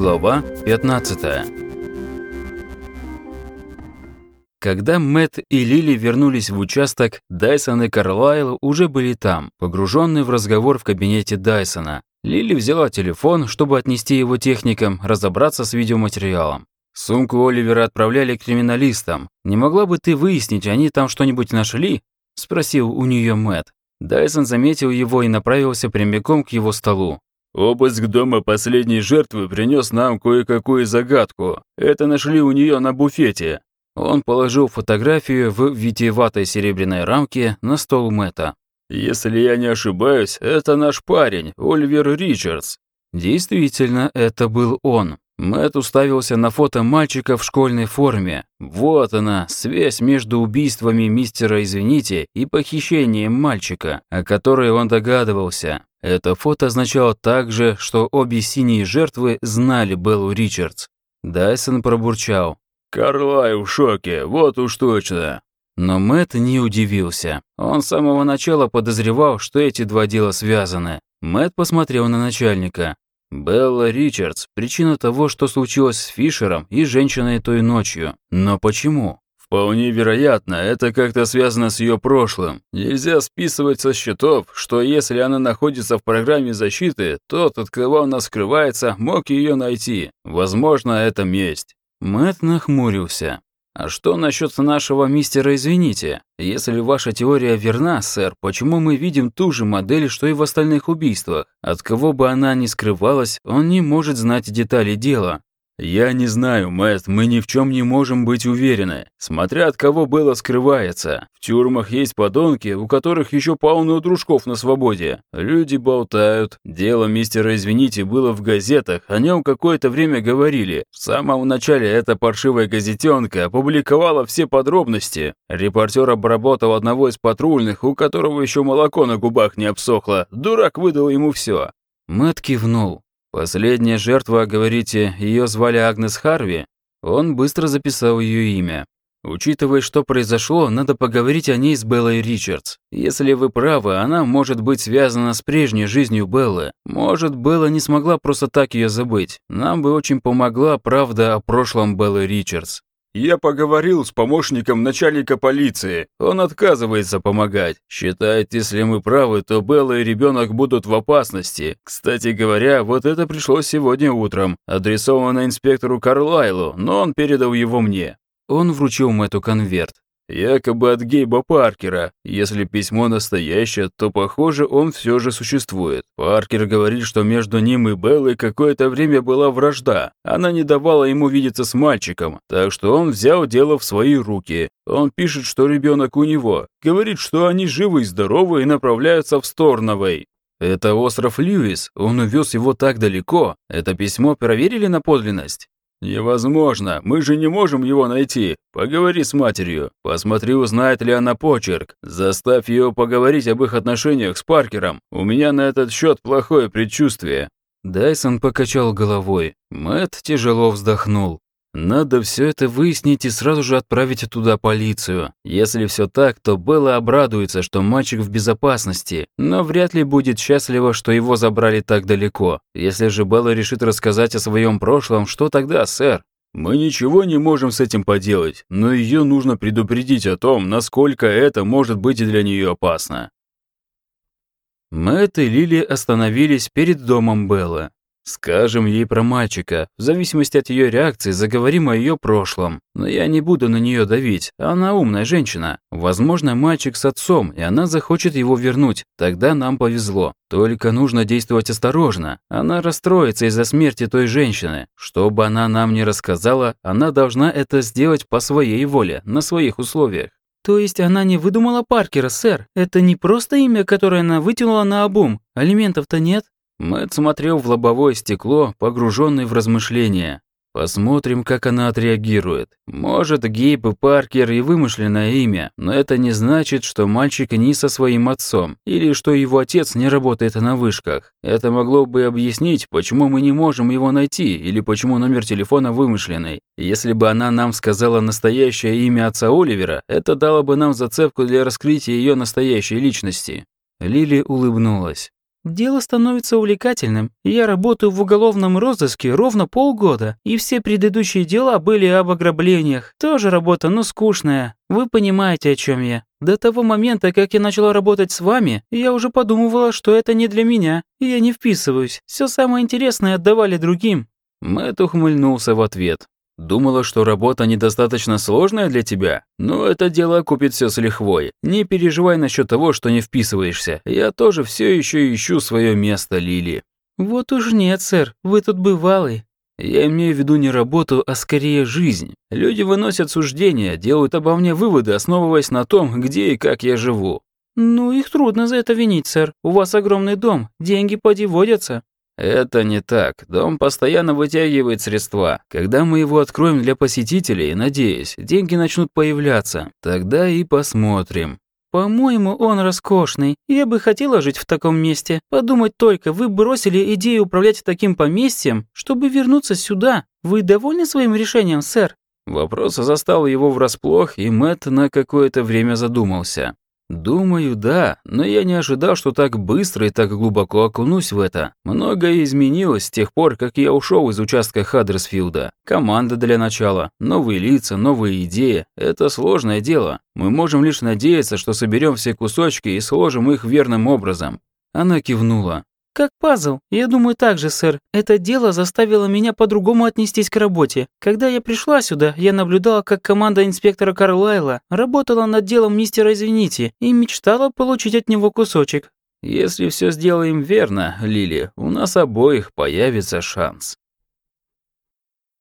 Глава 15 Когда Мэтт и Лили вернулись в участок, Дайсон и Карлайл уже были там, погруженные в разговор в кабинете Дайсона. Лили взяла телефон, чтобы отнести его техникам, разобраться с видеоматериалом. Сумку Оливера отправляли криминалистам. «Не могла бы ты выяснить, они там что-нибудь нашли?» – спросил у нее Мэтт. Дайсон заметил его и направился прямиком к его столу. Обыск дома последней жертвы принес нам кое-какую загадку. Это нашли у нее на буфете. Он положил фотографию в витиеватой серебряной рамке на стол Мэтта. «Если я не ошибаюсь, это наш парень, Оливер Ричардс». Действительно, это был он. Мэтт уставился на фото мальчика в школьной форме. Вот она, связь между убийствами мистера «Извините» и похищением мальчика, о которой он догадывался. Это фото означало также, что обе синие жертвы знали Беллу Ричардс. Дайсон пробурчал. «Карлай в шоке, вот уж точно». Но Мэтт не удивился. Он с самого начала подозревал, что эти два дела связаны. Мэтт посмотрел на начальника. Белла Ричардс – причина того, что случилось с Фишером и женщиной той ночью. Но почему? Вполне вероятно, это как-то связано с ее прошлым. Нельзя списывать со счетов, что если она находится в программе защиты, тот, от кого она скрывается, мог ее найти. Возможно, это месть. Мэтт нахмурился. «А что насчет нашего мистера «Извините»? Если ваша теория верна, сэр, почему мы видим ту же модель, что и в остальных убийствах? От кого бы она ни скрывалась, он не может знать детали дела. «Я не знаю, Мэтт, мы ни в чем не можем быть уверены. Смотря от кого было скрывается. В тюрьмах есть подонки, у которых еще полно дружков на свободе. Люди болтают. Дело мистера «Извините» было в газетах, о нем какое-то время говорили. В самом начале эта паршивая газетенка опубликовала все подробности. Репортер обработал одного из патрульных, у которого еще молоко на губах не обсохло. Дурак выдал ему все. Мэтт кивнул. Последняя жертва, говорите, ее звали Агнес Харви? Он быстро записал ее имя. Учитывая, что произошло, надо поговорить о ней с Беллой Ричардс. Если вы правы, она может быть связана с прежней жизнью Беллы. Может, Белла не смогла просто так ее забыть. Нам бы очень помогла правда о прошлом Беллы Ричардс. Я поговорил с помощником начальника полиции. Он отказывается помогать. Считает, если мы правы, то Белла и ребенок будут в опасности. Кстати говоря, вот это пришло сегодня утром. Адресовано инспектору Карлайлу, но он передал его мне. Он вручил Мэтту конверт. Якобы от Гейба Паркера. Если письмо настоящее, то, похоже, он все же существует. Паркер говорит, что между ним и Беллой какое-то время была вражда. Она не давала ему видеться с мальчиком, так что он взял дело в свои руки. Он пишет, что ребенок у него. Говорит, что они живы и здоровы и направляются в Сторновой. Это остров Льюис, он увез его так далеко. Это письмо проверили на подлинность? «Невозможно, мы же не можем его найти. Поговори с матерью, посмотри, узнает ли она почерк. Заставь ее поговорить об их отношениях с Паркером. У меня на этот счет плохое предчувствие». Дайсон покачал головой. Мэт тяжело вздохнул. Надо все это выяснить и сразу же отправить туда полицию. Если все так, то Белла обрадуется, что мальчик в безопасности, но вряд ли будет счастлива, что его забрали так далеко. Если же Белла решит рассказать о своем прошлом, что тогда, сэр? Мы ничего не можем с этим поделать, но ее нужно предупредить о том, насколько это может быть для нее опасно. Мэтт и Лили остановились перед домом Беллы. Скажем ей про мальчика. В зависимости от ее реакции заговорим о ее прошлом. Но я не буду на нее давить. Она умная женщина. Возможно, мальчик с отцом, и она захочет его вернуть. Тогда нам повезло. Только нужно действовать осторожно. Она расстроится из-за смерти той женщины. Что бы она нам ни рассказала, она должна это сделать по своей воле, на своих условиях. То есть она не выдумала Паркера, сэр? Это не просто имя, которое она вытянула на обум? Алиментов-то нет? Мэтт смотрел в лобовое стекло, погруженный в размышления. Посмотрим, как она отреагирует. Может, Гейб и Паркер и вымышленное имя, но это не значит, что мальчик не со своим отцом, или что его отец не работает на вышках. Это могло бы объяснить, почему мы не можем его найти, или почему номер телефона вымышленный. Если бы она нам сказала настоящее имя отца Оливера, это дало бы нам зацепку для раскрытия ее настоящей личности. Лили улыбнулась. Дело становится увлекательным. Я работаю в уголовном розыске ровно полгода, и все предыдущие дела были об ограблениях. Тоже работа, но скучная. Вы понимаете, о чем я. До того момента, как я начала работать с вами, я уже подумывала, что это не для меня, и я не вписываюсь. Все самое интересное отдавали другим. Мэтт ухмыльнулся в ответ. Думала, что работа недостаточно сложная для тебя? Но это дело купит все с лихвой. Не переживай насчет того, что не вписываешься. Я тоже все еще ищу свое место, Лили. Вот уж нет, сэр, вы тут бывалый. Я имею в виду не работу, а скорее жизнь. Люди выносят суждения, делают обо мне выводы, основываясь на том, где и как я живу. Ну, их трудно за это винить, сэр. У вас огромный дом, деньги поди водятся. Это не так. Дом постоянно вытягивает средства. Когда мы его откроем для посетителей, надеюсь, деньги начнут появляться. Тогда и посмотрим. «По-моему, он роскошный. Я бы хотела жить в таком месте. Подумать только, вы бросили идею управлять таким поместьем, чтобы вернуться сюда. Вы довольны своим решением, сэр?» Вопрос застал его врасплох, и Мэтт на какое-то время задумался. Думаю, да, но я не ожидал, что так быстро и так глубоко окунусь в это. Многое изменилось с тех пор, как я ушел из участка Хаддерсфилда. Команда для начала, новые лица, новые идеи – это сложное дело. Мы можем лишь надеяться, что соберем все кусочки и сложим их верным образом. Она кивнула. «Как пазл. Я думаю так же, сэр. Это дело заставило меня по-другому отнестись к работе. Когда я пришла сюда, я наблюдала, как команда инспектора Карлайла работала над делом мистера Извините и мечтала получить от него кусочек. Если все сделаем верно, Лили, у нас обоих появится шанс».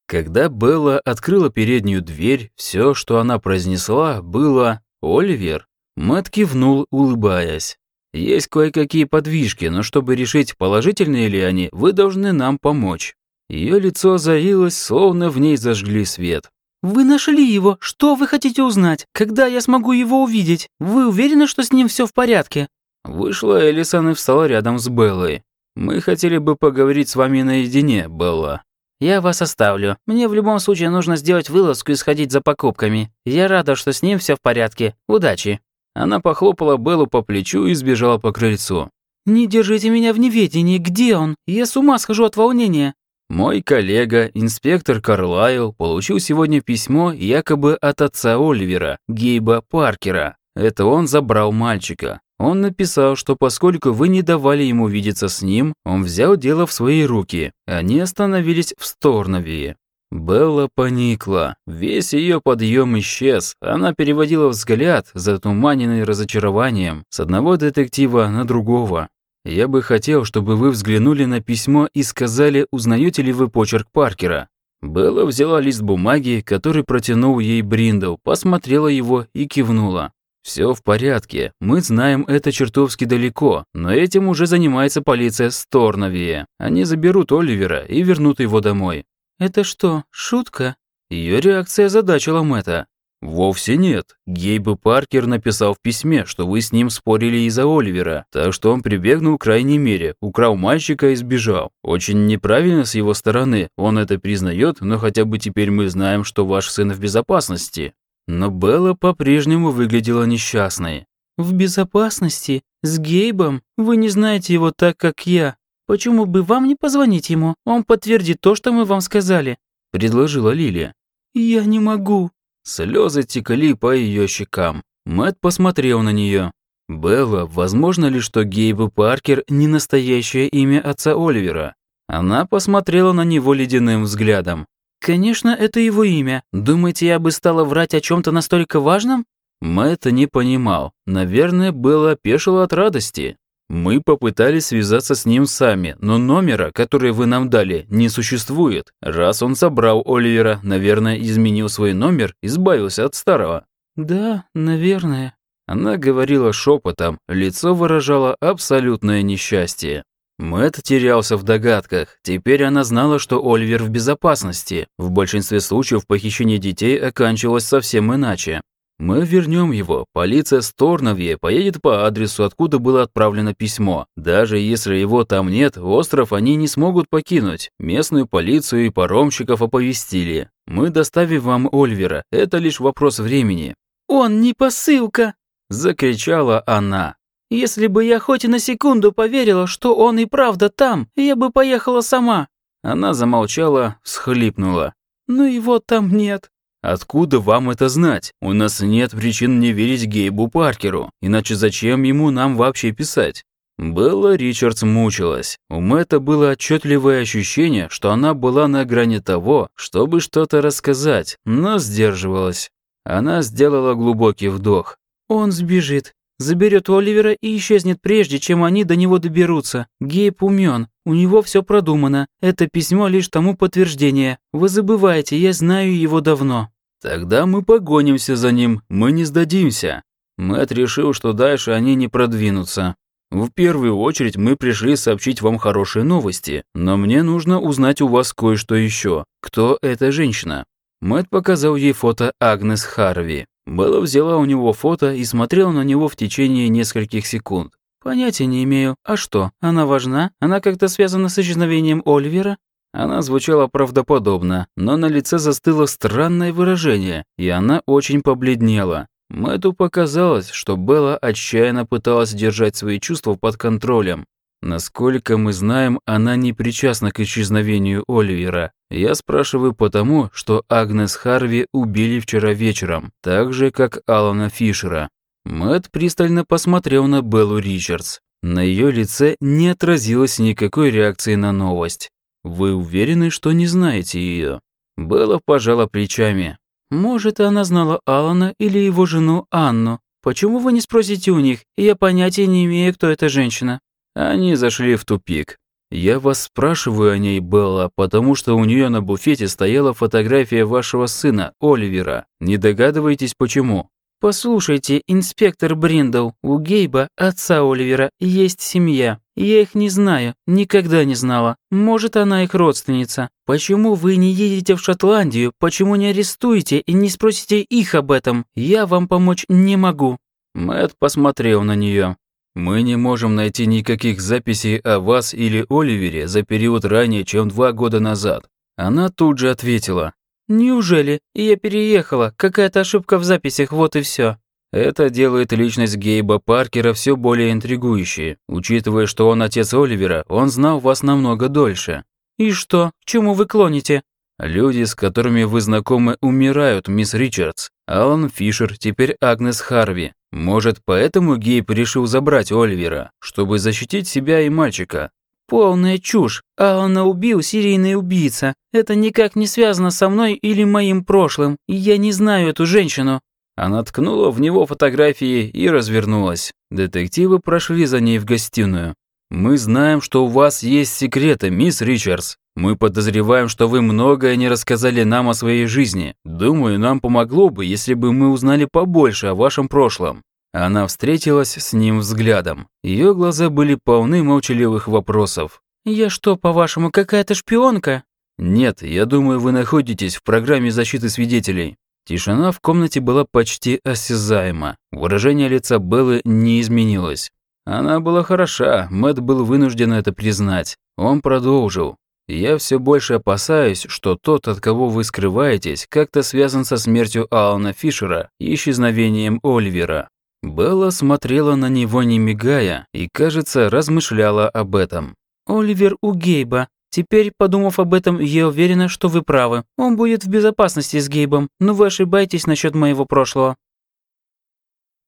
Когда Белла открыла переднюю дверь, все, что она произнесла, было «Оливер». Мэтт кивнул, улыбаясь. Есть кое-какие подвижки, но чтобы решить, положительные ли они, вы должны нам помочь». Ее лицо озарилось, словно в ней зажгли свет. «Вы нашли его. Что вы хотите узнать? Когда я смогу его увидеть? Вы уверены, что с ним все в порядке?» Вышла Элисон и встала рядом с Беллой. «Мы хотели бы поговорить с вами наедине, Белла». «Я вас оставлю. Мне в любом случае нужно сделать вылазку и сходить за покупками. Я рада, что с ним все в порядке. Удачи». Она похлопала Беллу по плечу и сбежала по крыльцу. «Не держите меня в неведении, где он? Я с ума схожу от волнения». Мой коллега, инспектор Карлайл, получил сегодня письмо якобы от отца Оливера, Гейба Паркера. Это он забрал мальчика. Он написал, что поскольку вы не давали ему видеться с ним, он взял дело в свои руки. Они остановились в Сторновии. Белла поникла. Весь ее подъем исчез. Она переводила взгляд, затуманенный разочарованием, с одного детектива на другого. «Я бы хотел, чтобы вы взглянули на письмо и сказали, узнаете ли вы почерк Паркера». Белла взяла лист бумаги, который протянул ей Бриндл, посмотрела его и кивнула. «Все в порядке. Мы знаем это чертовски далеко, но этим уже занимается полиция Сторновия. Они заберут Оливера и вернут его домой. «Это что, шутка?» Ее реакция задачила Мэтта. «Вовсе нет. Гейб Паркер написал в письме, что вы с ним спорили из-за Оливера, так что он прибегнул к крайней мере, украл мальчика и сбежал. Очень неправильно с его стороны, он это признает, но хотя бы теперь мы знаем, что ваш сын в безопасности». Но Белла по-прежнему выглядела несчастной. «В безопасности? С Гейбом? Вы не знаете его так, как я. «Почему бы вам не позвонить ему? Он подтвердит то, что мы вам сказали», – предложила Лилия. «Я не могу». Слезы текли по ее щекам. Мэт посмотрел на нее. «Белла, возможно ли, что Гейб Паркер не настоящее имя отца Оливера?» Она посмотрела на него ледяным взглядом. «Конечно, это его имя. Думаете, я бы стала врать о чем то настолько важном?» Мэтт не понимал. Наверное, Белла опешила от радости. Мы попытались связаться с ним сами, но номера, который вы нам дали, не существует. Раз он забрал Оливера, наверное, изменил свой номер, избавился от старого. Да, наверное. Она говорила шепотом, лицо выражало абсолютное несчастье. Мэт терялся в догадках. Теперь она знала, что Оливер в безопасности. В большинстве случаев похищение детей оканчивалось совсем иначе. Мы вернем его. Полиция Сторновье поедет по адресу, откуда было отправлено письмо. Даже если его там нет, остров они не смогут покинуть. Местную полицию и паромщиков оповестили. Мы доставим вам Ольвера. Это лишь вопрос времени. Он не посылка, закричала она. Если бы я хоть на секунду поверила, что он и правда там, я бы поехала сама». Она замолчала, всхлипнула. «Ну его там нет». «Откуда вам это знать? У нас нет причин не верить Гейбу Паркеру, иначе зачем ему нам вообще писать?» Белла Ричардс мучилась. У Мэтта было отчетливое ощущение, что она была на грани того, чтобы что-то рассказать, но сдерживалась. Она сделала глубокий вдох. «Он сбежит, заберет Оливера и исчезнет прежде, чем они до него доберутся. Гейб умен, у него все продумано. Это письмо лишь тому подтверждение. Вы забываете, я знаю его давно». «Тогда мы погонимся за ним, мы не сдадимся». Мэтт решил, что дальше они не продвинутся. В первую очередь мы пришли сообщить вам хорошие новости, но мне нужно узнать у вас кое-что еще. Кто эта женщина?» Мэтт показал ей фото Агнес Харви. Белла взяла у него фото и смотрела на него в течение нескольких секунд. «Понятия не имею. А что, она важна? Она как-то связана с исчезновением Оливера?» Она звучала правдоподобно, но на лице застыло странное выражение, и она очень побледнела. Мэтту показалось, что Белла отчаянно пыталась держать свои чувства под контролем. Насколько мы знаем, она не причастна к исчезновению Оливера. Я спрашиваю потому, что Агнес Харви убили вчера вечером, так же, как Алана Фишера. Мэтт пристально посмотрел на Беллу Ричардс. На ее лице не отразилось никакой реакции на новость. «Вы уверены, что не знаете ее?» Белла пожала плечами. Может, она знала Алана или его жену Анну. Почему вы не спросите у них? Я понятия не имею, кто эта женщина». Они зашли в тупик. «Я вас спрашиваю о ней, Белла, потому что у нее на буфете стояла фотография вашего сына, Оливера. Не догадываетесь, почему?» «Послушайте, инспектор Бриндл, у Гейба, отца Оливера, есть семья. Я их не знаю, никогда не знала. Может, она их родственница. Почему вы не едете в Шотландию? Почему не арестуете и не спросите их об этом? Я вам помочь не могу». Мэт посмотрел на нее. «Мы не можем найти никаких записей о вас или Оливере за период ранее, чем два года назад». Она тут же ответила. «Неужели? Я переехала. Какая-то ошибка в записях, вот и все. Это делает личность Гейба Паркера все более интригующей. Учитывая, что он отец Оливера, он знал вас намного дольше. «И что? К чему вы клоните?» «Люди, с которыми вы знакомы, умирают, мисс Ричардс. Алан Фишер, теперь Агнес Харви. Может, поэтому Гейб решил забрать Оливера, чтобы защитить себя и мальчика?» «Полная чушь. Алана убил серийный убийца. Это никак не связано со мной или моим прошлым. Я не знаю эту женщину». Она ткнула в него фотографии и развернулась. Детективы прошли за ней в гостиную. «Мы знаем, что у вас есть секреты, мисс Ричардс. Мы подозреваем, что вы многое не рассказали нам о своей жизни. Думаю, нам помогло бы, если бы мы узнали побольше о вашем прошлом. Она встретилась с ним взглядом. Ее глаза были полны молчаливых вопросов. «Я что, по-вашему, какая-то шпионка?» «Нет, я думаю, вы находитесь в программе защиты свидетелей». Тишина в комнате была почти осязаема. Выражение лица Беллы не изменилось. Она была хороша, Мэтт был вынужден это признать. Он продолжил. «Я все больше опасаюсь, что тот, от кого вы скрываетесь, как-то связан со смертью Алана Фишера и исчезновением Оливера. Белла смотрела на него не мигая и, кажется, размышляла об этом. «Оливер у Гейба. Теперь, подумав об этом, я уверена, что вы правы. Он будет в безопасности с Гейбом, но вы ошибаетесь насчет моего прошлого».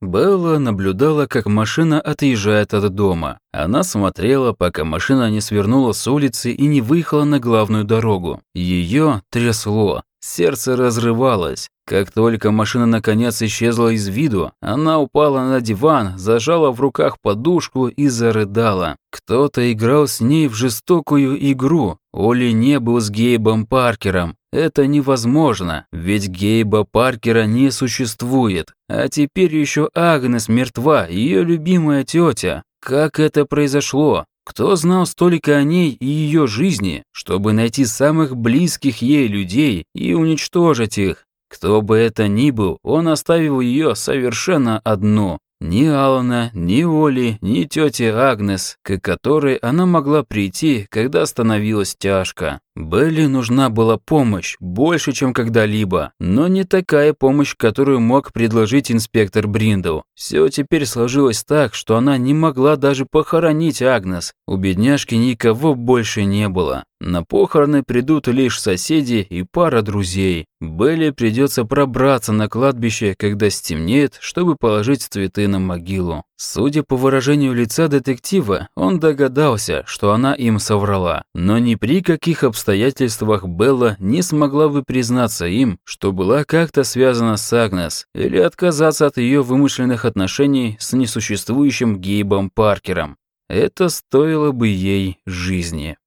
Белла наблюдала, как машина отъезжает от дома. Она смотрела, пока машина не свернула с улицы и не выехала на главную дорогу. Ее трясло. Сердце разрывалось. Как только машина наконец исчезла из виду, она упала на диван, зажала в руках подушку и зарыдала. Кто-то играл с ней в жестокую игру. Оли не был с Гейбом Паркером. Это невозможно, ведь Гейба Паркера не существует. А теперь еще Агнес мертва, ее любимая тетя. Как это произошло? Кто знал столько о ней и ее жизни, чтобы найти самых близких ей людей и уничтожить их? Кто бы это ни был, он оставил ее совершенно одну. Ни Алана, ни Оли, ни тети Агнес, к которой она могла прийти, когда становилось тяжко. Белли нужна была помощь, больше, чем когда-либо, но не такая помощь, которую мог предложить инспектор Бриндл. Все теперь сложилось так, что она не могла даже похоронить Агнес. У бедняжки никого больше не было. На похороны придут лишь соседи и пара друзей. Белли придется пробраться на кладбище, когда стемнеет, чтобы положить цветы на могилу. Судя по выражению лица детектива, он догадался, что она им соврала. Но ни при каких обстоятельствах Белла не смогла бы признаться им, что была как-то связана с Агнес, или отказаться от ее вымышленных отношений с несуществующим Гейбом Паркером. Это стоило бы ей жизни.